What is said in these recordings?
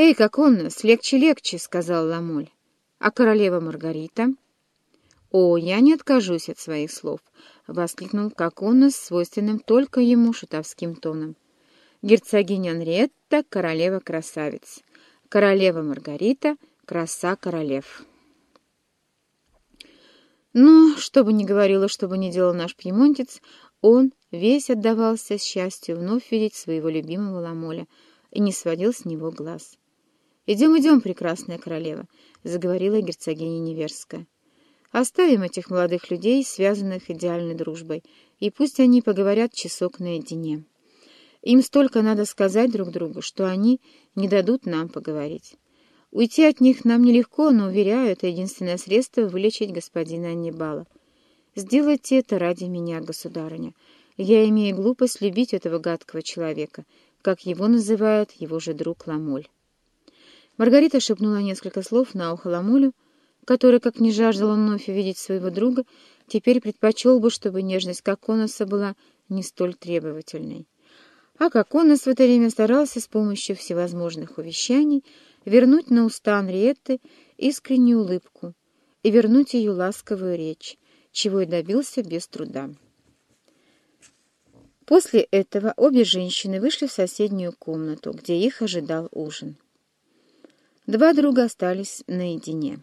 «Эй, как он нас! Легче-легче!» — сказал Ламоль. «А королева Маргарита?» «О, я не откажусь от своих слов!» — воскликнул Коконос свойственным только ему шутовским тоном. «Герцогиня Анриетта — королева-красавиц. Королева Маргарита — краса королев». Но, что бы ни говорила, что бы ни делал наш пьемонтец, он весь отдавался счастью вновь видеть своего любимого Ламоля и не сводил с него глаз. «Идем, идем, прекрасная королева», — заговорила герцогиня Неверская. «Оставим этих молодых людей, связанных идеальной дружбой, и пусть они поговорят часок наедине. Им столько надо сказать друг другу, что они не дадут нам поговорить». Уйти от них нам нелегко, но, уверяю, это единственное средство вылечить господина Аннибала. Сделайте это ради меня, государыня. Я имею глупость любить этого гадкого человека, как его называет его же друг Ламоль. Маргарита шепнула несколько слов на ухо Ламолю, который, как не жаждал он вновь увидеть своего друга, теперь предпочел бы, чтобы нежность Коконоса была не столь требовательной. А Коконос в это время старался с помощью всевозможных увещаний вернуть на уста Анриетты искреннюю улыбку и вернуть ее ласковую речь, чего и добился без труда. После этого обе женщины вышли в соседнюю комнату, где их ожидал ужин. Два друга остались наедине.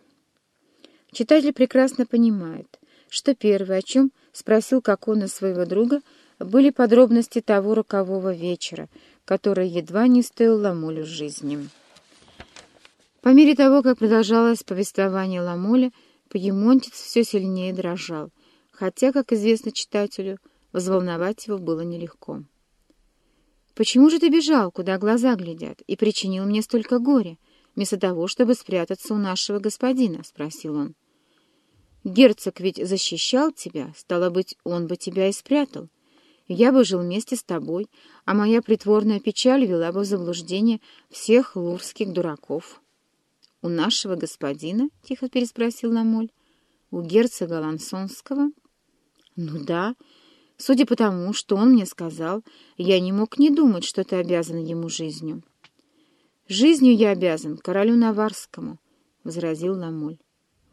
Читатель прекрасно понимает, что первое, о чем спросил Кокона своего друга, были подробности того рокового вечера, который едва не стоил Ламолю жизни. По мере того, как продолжалось повествование Ламоля, Пьемонтец все сильнее дрожал, хотя, как известно читателю, взволновать его было нелегко. «Почему же ты бежал, куда глаза глядят, и причинил мне столько горя, вместо того, чтобы спрятаться у нашего господина?» — спросил он. «Герцог ведь защищал тебя, стало быть, он бы тебя и спрятал. Я бы жил вместе с тобой, а моя притворная печаль вела бы в заблуждение всех лурских дураков». «У нашего господина?» — тихо переспросил Намоль. «У герцога Лансонского?» «Ну да. Судя по тому, что он мне сказал, я не мог не думать, что ты обязан ему жизнью». «Жизнью я обязан королю Наварскому», — возразил Ламоль.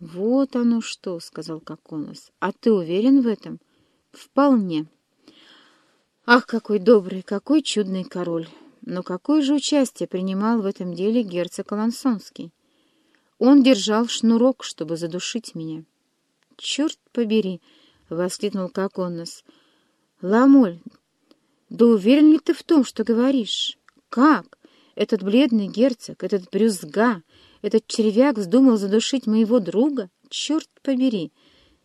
«Вот оно что», — сказал Коконос. «А ты уверен в этом?» «Вполне». «Ах, какой добрый, какой чудный король! Но какое же участие принимал в этом деле герцог Лансонский?» Он держал шнурок, чтобы задушить меня. «Черт побери!» — воскликнул Коконос. «Ламоль, да уверен ли ты в том, что говоришь? Как? Этот бледный герцог, этот брюзга, этот червяк вздумал задушить моего друга? Черт побери!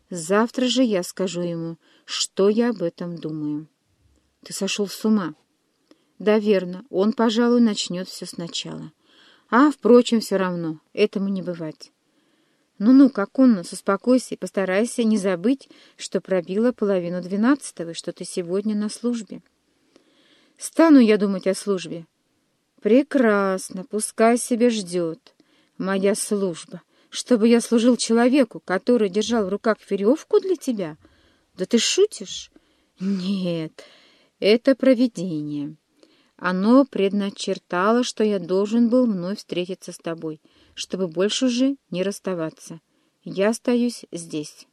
Завтра же я скажу ему, что я об этом думаю». «Ты сошел с ума?» «Да, верно. Он, пожалуй, начнет все сначала». А, впрочем, все равно, этому не бывать. Ну-ну, как он, успокойся и постарайся не забыть, что пробила половину двенадцатого, и что ты сегодня на службе. Стану я думать о службе. Прекрасно, пускай себе ждет. Моя служба. Чтобы я служил человеку, который держал в руках веревку для тебя? Да ты шутишь? Нет, это провидение. Оно предначертало, что я должен был вновь встретиться с тобой, чтобы больше уже не расставаться. Я остаюсь здесь.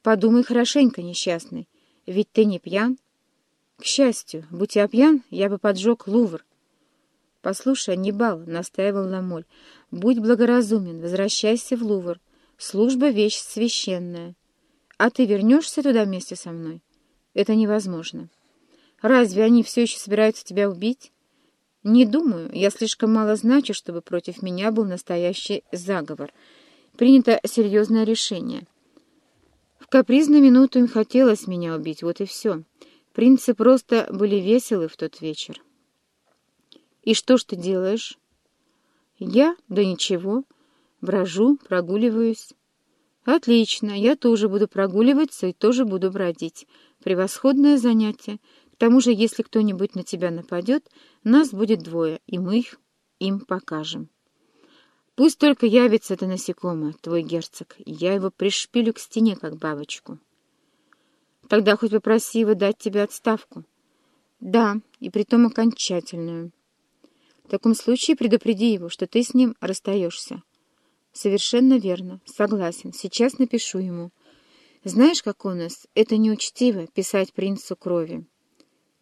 Подумай хорошенько, несчастный, ведь ты не пьян. К счастью, будь я пьян, я бы поджег Лувр. Послушай, Аннибал, — настаивал Ламоль, — будь благоразумен, возвращайся в Лувр. Служба — вещь священная. А ты вернешься туда вместе со мной? Это невозможно. Разве они все еще собираются тебя убить? Не думаю. Я слишком мало значу, чтобы против меня был настоящий заговор. Принято серьезное решение. В капризную минуту им хотелось меня убить, вот и все. Принцы просто были веселы в тот вечер. И что ж ты делаешь? Я? Да ничего. Брожу, прогуливаюсь. Отлично, я тоже буду прогуливаться и тоже буду бродить. Превосходное занятие. К тому же, если кто-нибудь на тебя нападет, нас будет двое, и мы их им покажем. Пусть только явится это насекомое, твой герцог, я его пришпилю к стене, как бабочку. Тогда хоть попроси его дать тебе отставку. Да, и притом окончательную. В таком случае предупреди его, что ты с ним расстаешься. Совершенно верно. Согласен. Сейчас напишу ему. Знаешь, как у нас, это неучтиво писать принцу крови.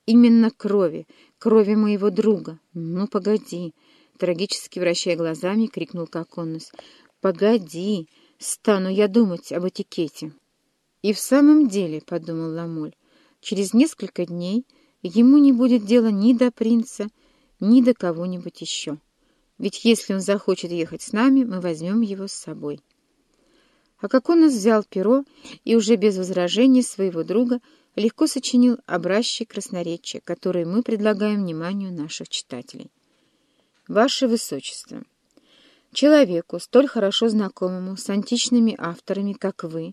Именно крови, крови моего друга. Ну, погоди. Трагически вращая глазами, крикнул Коконус. «Погоди! Стану я думать об этикете!» «И в самом деле, — подумал Ламоль, — через несколько дней ему не будет дела ни до принца, ни до кого-нибудь еще. Ведь если он захочет ехать с нами, мы возьмем его с собой». А как он взял перо и уже без возражений своего друга легко сочинил образчик красноречия, который мы предлагаем вниманию наших читателей. Ваше Высочество, человеку, столь хорошо знакомому с античными авторами, как вы,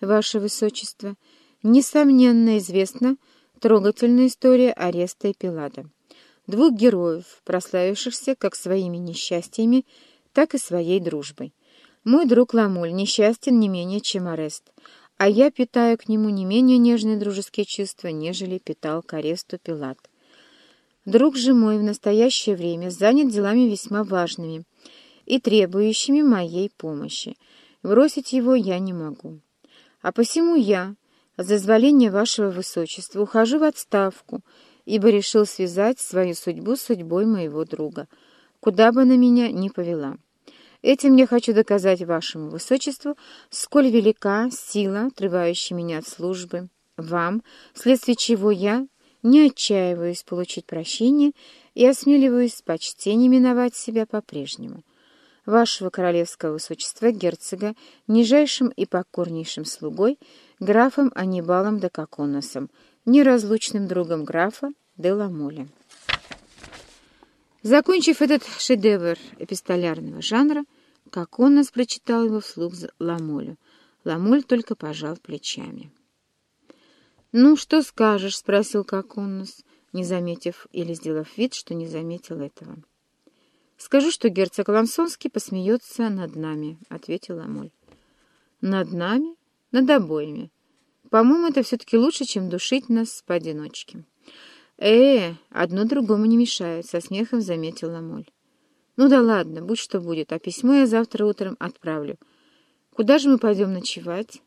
Ваше Высочество, несомненно известна трогательная история ареста Эпилада, двух героев, прославившихся как своими несчастьями, так и своей дружбой. Мой друг Ламуль несчастен не менее, чем арест, а я питаю к нему не менее нежные дружеские чувства, нежели питал к аресту Пилат. Друг же мой в настоящее время занят делами весьма важными и требующими моей помощи. Бросить его я не могу. А посему я, с дозволения вашего высочества, ухожу в отставку, ибо решил связать свою судьбу с судьбой моего друга, куда бы она меня ни повела. Этим я хочу доказать вашему высочеству, сколь велика сила, отрывающая меня от службы, вам, вследствие чего я не отчаиваюсь получить прощение и осмеливаюсь с почтением именовать себя по-прежнему. Вашего королевского высочества герцога, нижайшим и покорнейшим слугой, графом Анибалом де Коконосом, неразлучным другом графа де Ламоля. Закончив этот шедевр эпистолярного жанра, Коконос прочитал его вслух Ламолю. Ламоль только пожал плечами. «Ну, что скажешь?» — спросил Коконус, не заметив или сделав вид, что не заметил этого. «Скажу, что герцог Лансонский посмеется над нами», — ответил Амоль. «Над нами? Над обоими. По-моему, это все-таки лучше, чем душить нас поодиночке». «Э, одно другому не мешает», — со смехом заметил Ламоль. «Ну да ладно, будь что будет, а письмо я завтра утром отправлю. Куда же мы пойдем ночевать?»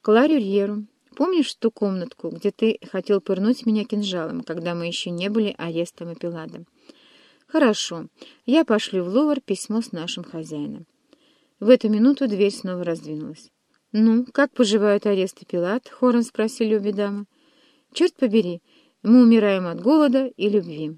«К Ларюрьеру. Помнишь ту комнатку, где ты хотел пырнуть меня кинжалом, когда мы еще не были арестом и Пиладом? Хорошо, я пошлю в Лувр письмо с нашим хозяином. В эту минуту дверь снова раздвинулась. «Ну, как поживают арест и Пилат?» — хором спросили обе дамы. «Черт побери, мы умираем от голода и любви».